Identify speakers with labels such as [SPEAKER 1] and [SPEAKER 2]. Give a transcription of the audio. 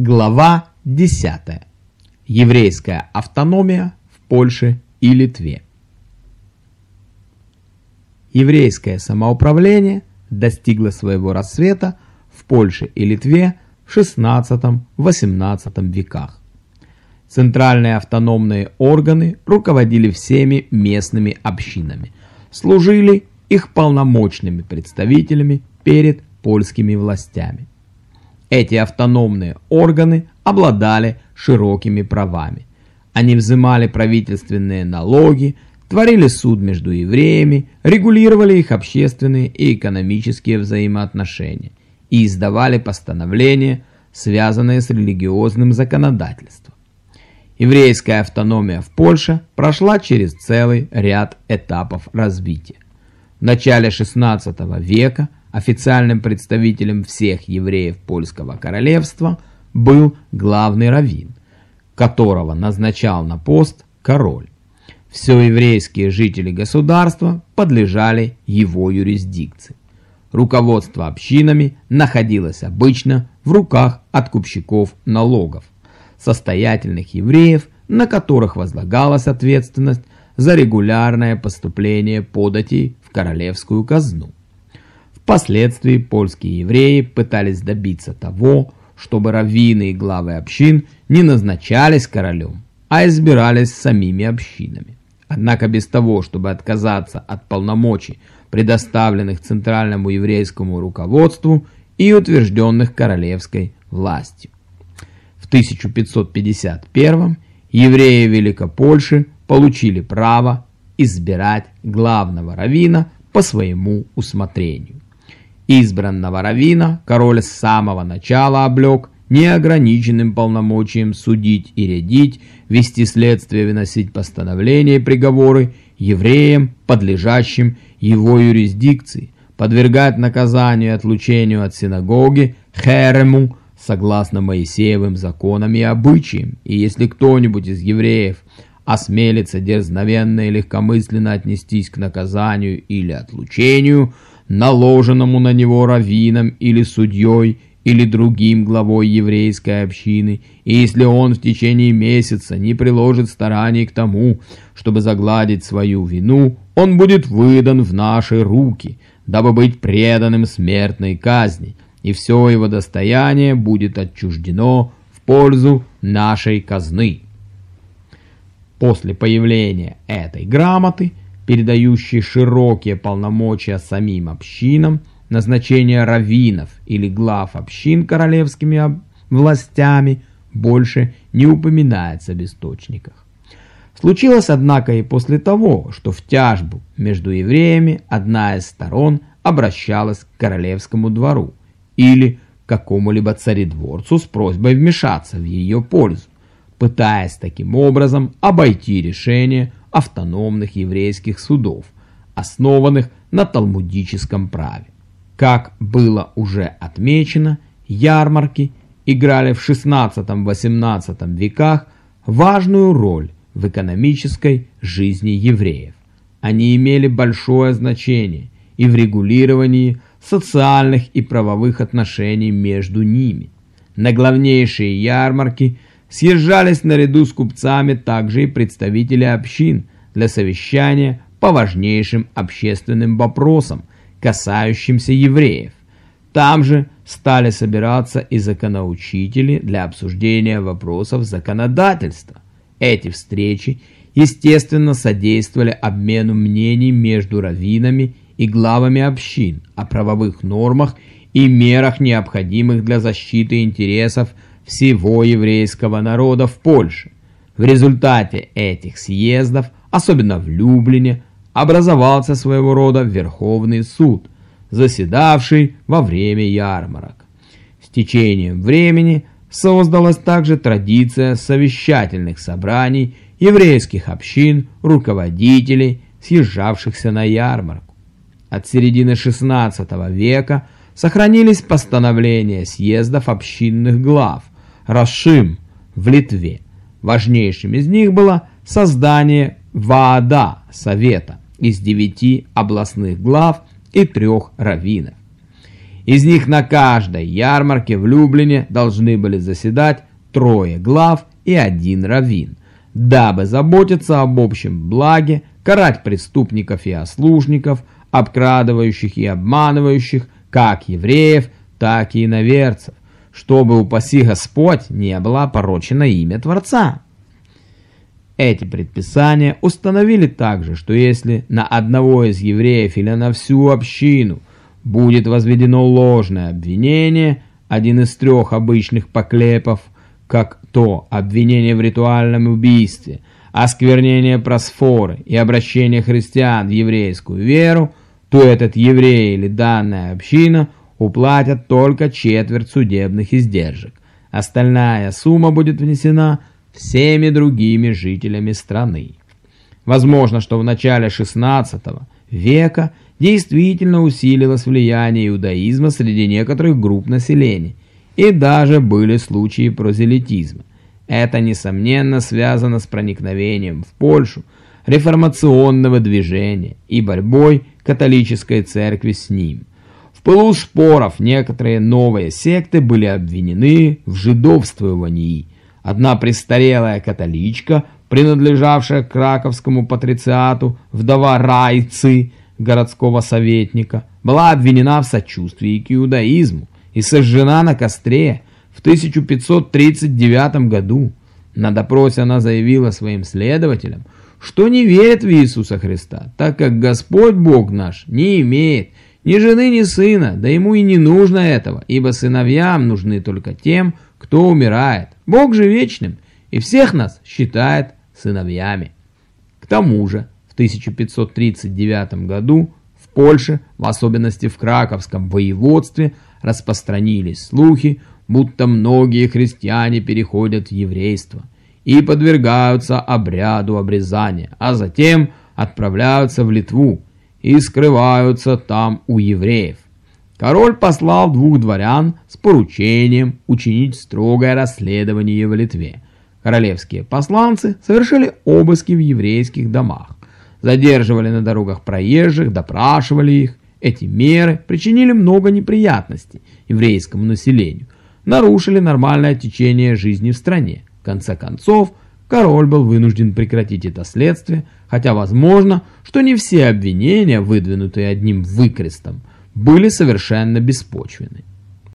[SPEAKER 1] Глава 10. Еврейская автономия в Польше и Литве. Еврейское самоуправление достигло своего рассвета в Польше и Литве в XVI-XVIII веках. Центральные автономные органы руководили всеми местными общинами, служили их полномочными представителями перед польскими властями. Эти автономные органы обладали широкими правами. Они взимали правительственные налоги, творили суд между евреями, регулировали их общественные и экономические взаимоотношения и издавали постановления, связанные с религиозным законодательством. Еврейская автономия в Польше прошла через целый ряд этапов развития. В начале XVI века Официальным представителем всех евреев польского королевства был главный раввин, которого назначал на пост король. Все еврейские жители государства подлежали его юрисдикции. Руководство общинами находилось обычно в руках откупщиков налогов, состоятельных евреев, на которых возлагалась ответственность за регулярное поступление податей в королевскую казну. Впоследствии польские евреи пытались добиться того, чтобы раввины и главы общин не назначались королем, а избирались самими общинами. Однако без того, чтобы отказаться от полномочий, предоставленных центральному еврейскому руководству и утвержденных королевской властью. В 1551 евреи Великопольши получили право избирать главного раввина по своему усмотрению. Избранного равина король с самого начала облег неограниченным полномочием судить и рядить, вести следствие, выносить постановления и приговоры евреям, подлежащим его юрисдикции, подвергать наказанию и отлучению от синагоги, херему, согласно Моисеевым законам и обычаям, и если кто-нибудь из евреев осмелится дерзновенно и легкомысленно отнестись к наказанию или отлучению – наложенному на него раввином или судьей или другим главой еврейской общины, и если он в течение месяца не приложит стараний к тому, чтобы загладить свою вину, он будет выдан в наши руки, дабы быть преданным смертной казни, и все его достояние будет отчуждено в пользу нашей казны. После появления этой грамоты передающий широкие полномочия самим общинам, назначение раввинов или глав общин королевскими властями больше не упоминается в источниках. Случилось, однако, и после того, что в тяжбу между евреями одна из сторон обращалась к королевскому двору или к какому-либо царедворцу с просьбой вмешаться в ее пользу, пытаясь таким образом обойти решение автономных еврейских судов, основанных на талмудическом праве. Как было уже отмечено, ярмарки играли в XVI-XVIII веках важную роль в экономической жизни евреев. Они имели большое значение и в регулировании социальных и правовых отношений между ними. На главнейшие ярмарки съезжались наряду с купцами также и представители общин для совещания по важнейшим общественным вопросам, касающимся евреев. Там же стали собираться и законоучители для обсуждения вопросов законодательства. Эти встречи, естественно, содействовали обмену мнений между раввинами и главами общин о правовых нормах и мерах, необходимых для защиты интересов всего еврейского народа в Польше. В результате этих съездов, особенно в Люблине, образовался своего рода Верховный суд, заседавший во время ярмарок. С течением времени создалась также традиция совещательных собраний еврейских общин, руководителей, съезжавшихся на ярмарку. От середины XVI века сохранились постановления съездов общинных глав – Рашим в Литве. Важнейшим из них было создание ВААДА, Совета, из девяти областных глав и трех раввинов. Из них на каждой ярмарке в Люблине должны были заседать трое глав и один раввин, дабы заботиться об общем благе, карать преступников и ослужников, обкрадывающих и обманывающих как евреев, так и иноверцев, чтобы, упаси Господь, не было опорочено имя Творца. Эти предписания установили также, что если на одного из евреев или на всю общину будет возведено ложное обвинение, один из трех обычных поклепов, как то обвинение в ритуальном убийстве, осквернение просфоры и обращение христиан в еврейскую веру, то этот еврей или данная община уплатят только четверть судебных издержек. Остальная сумма будет внесена всеми другими жителями страны. Возможно, что в начале XVI века действительно усилилось влияние иудаизма среди некоторых групп населения, и даже были случаи прозелитизма. Это, несомненно, связано с проникновением в Польшу реформационного движения и борьбой католической церкви с ним. В пылу споров некоторые новые секты были обвинены в жидовствовании. Одна престарелая католичка, принадлежавшая краковскому патрициату, вдова Райцы, городского советника, была обвинена в сочувствии к иудаизму и сожжена на костре в 1539 году. На допросе она заявила своим следователям, что не верит в Иисуса Христа, так как Господь Бог наш не имеет ни жены, ни сына, да ему и не нужно этого, ибо сыновьям нужны только тем, кто умирает. Бог же вечным и всех нас считает сыновьями. К тому же, 1539 году в Польше, в особенности в Краковском воеводстве, распространились слухи, будто многие христиане переходят в еврейство и подвергаются обряду обрезания, а затем отправляются в Литву и скрываются там у евреев. Король послал двух дворян с поручением учинить строгое расследование в Литве. Королевские посланцы совершили обыски в еврейских домах задерживали на дорогах проезжих, допрашивали их. Эти меры причинили много неприятностей еврейскому населению, нарушили нормальное течение жизни в стране. В конце концов, король был вынужден прекратить это следствие, хотя возможно, что не все обвинения, выдвинутые одним выкрестом, были совершенно беспочвенны.